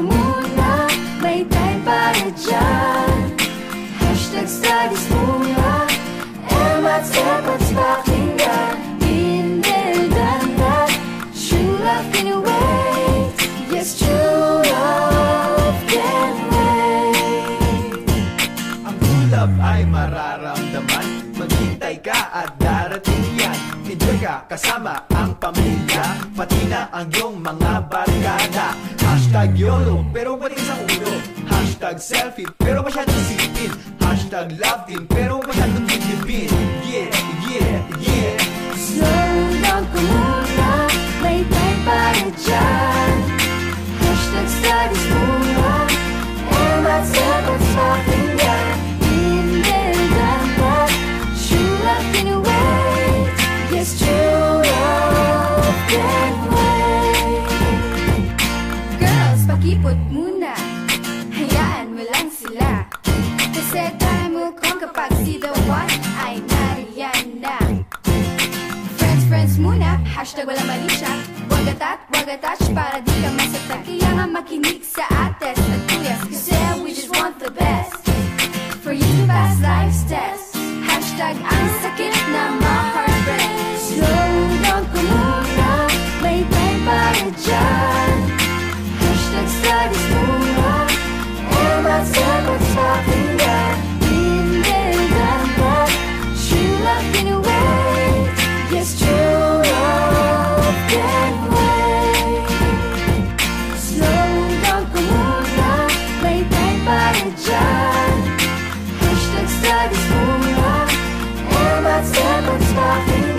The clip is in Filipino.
ka muna May time para dyan. Hashtag studies muna Emma's efforts pakinggan. Than that True love can wait Yes, true love can wait Ang ulap ay mararamdaman. Maghintay ka at darating yan. Enjoy ka kasama ang pamilya. Pati na ang iyong mga barkada Hashtag YOLO pero balik sa ulo. Hashtag selfie pero masyadong sipin. Hashtag love team pero masyadong bibibin Yeah, yeah, yeah. Slow down ka muna May time para dyan. Hashtag studies muna Emma's efforts pakinggan Hindi Pakipot muna. Hayaan mo lang sila. Kasi tayo mo kung kapag si the one ay nariyan na. Friends, friends muna, hashtag wala mali siya. Wag atat, wag attach para di ka masaktan. Kaya nga makinig sa ates at kuyas Kasi we just want the best. For you to pass life's test. Hashtag ang sakit na ma-heartbreak Hashtag studies muna Emma's efforts pakinggan